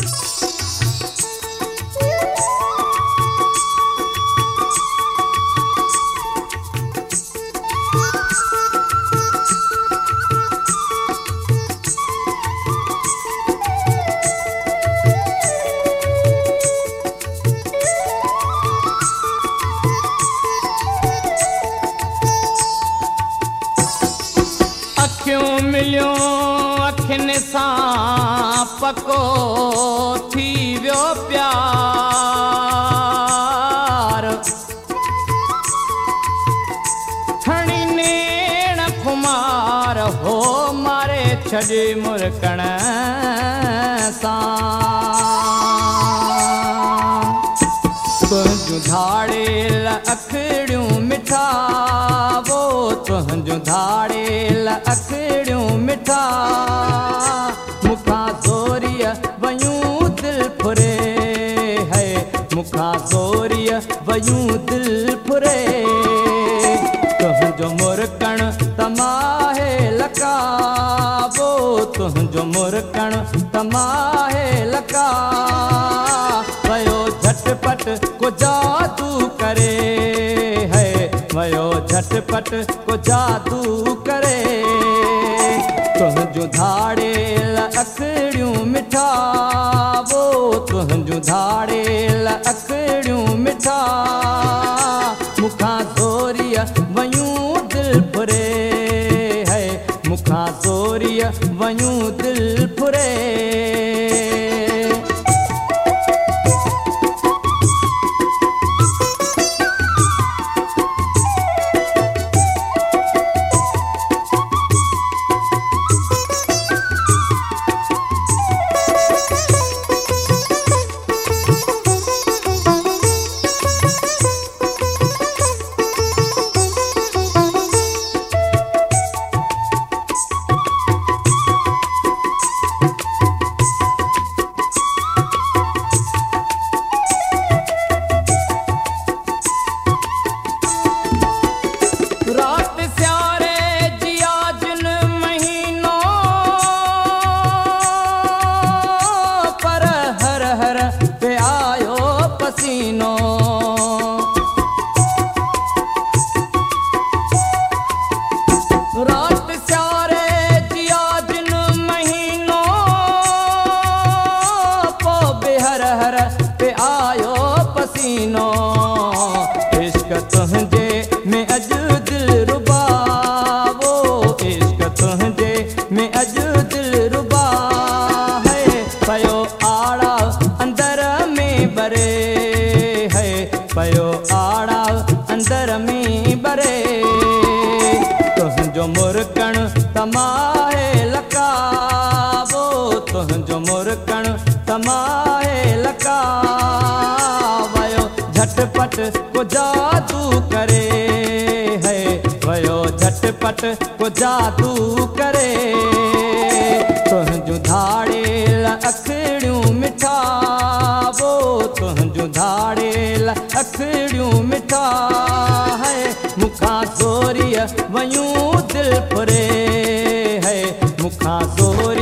Podcast. سان پڪو ٿي ويو پيار. کڻي نيڻ کمار هو ماري ڇڏي مرڪڻ سان. تنهنجون ڌاڙيل اکڙيون مٺا وو تنهنجون ڌاڙيل اکڙيون مٺا वयूं दिलि फुरे। तुंहिंजो मुरकण तमाहे लका वो तुंहिंजो मुरकण तमाहे लका। वयो झटपट को जादू करे। है वयो झटपट को जादू करे। तुंहिंजूं धाड़ेल अखड़ियूं मिठा वो तुंहिंजूं धाड़ेल वयूं दिलि फुरे है। मूंखां ज़ोरीअ वयूं दिलि फुरे पसीनो रात जिया जिन महीनों हर पे आयो तमाहे लकाबो तुंहिंजो मुरकण तमाए लका वयो झटपट को जादू करे है। वयो झटपट को जादू करे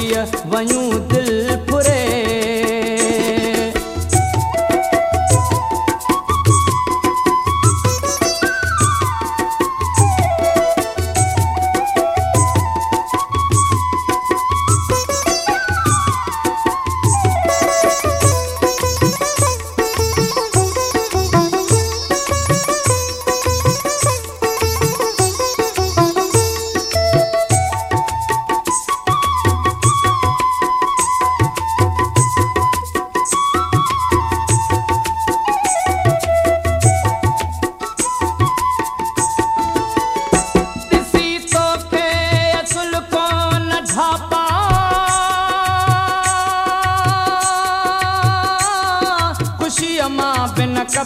वयूं दिलि फुरे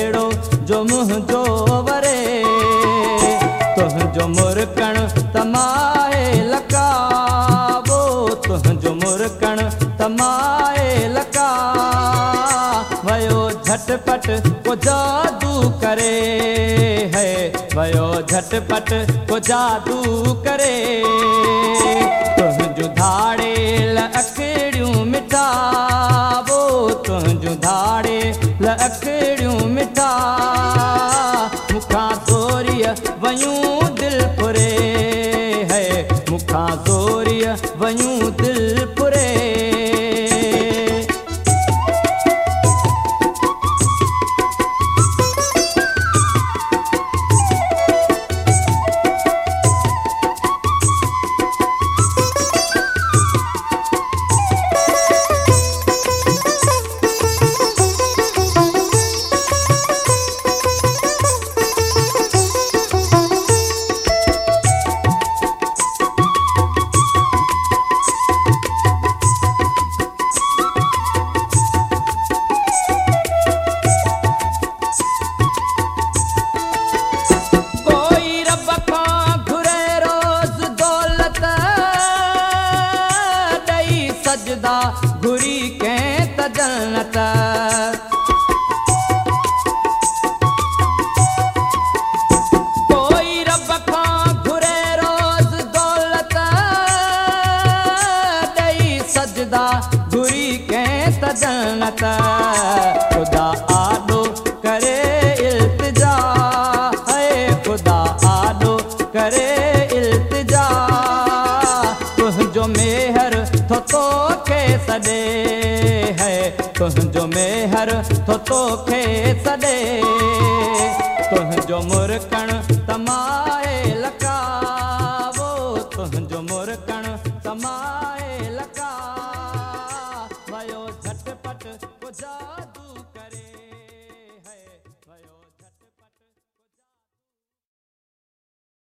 अहिड़ो जो मुंहिंजो वरे तुंहिंजो मुरकण तमाए लकाबो। तुंहिंजो मुरकण तमाए लका। वयो झटपट को जादू करे है। वयो झटपट को जादू करे। तुंहिंजो धाड़े लख मिटा। मूंखां सोरीअ वयूं दिलि पुरे। है मूंखां सोरीअ वयूं दिलि पुरे سجدا گهري ڪنهن ته جنت ڪوئي رب کان گهري روز دولت. ڏيئي سجدا گهري ڪنهن ته جنت خدا آڏو ڪري آڏو ڪري تنهنجو सॾे है। तुंहिंजो मेहर थो तोखे सॾे तुंहिंजो मुरकण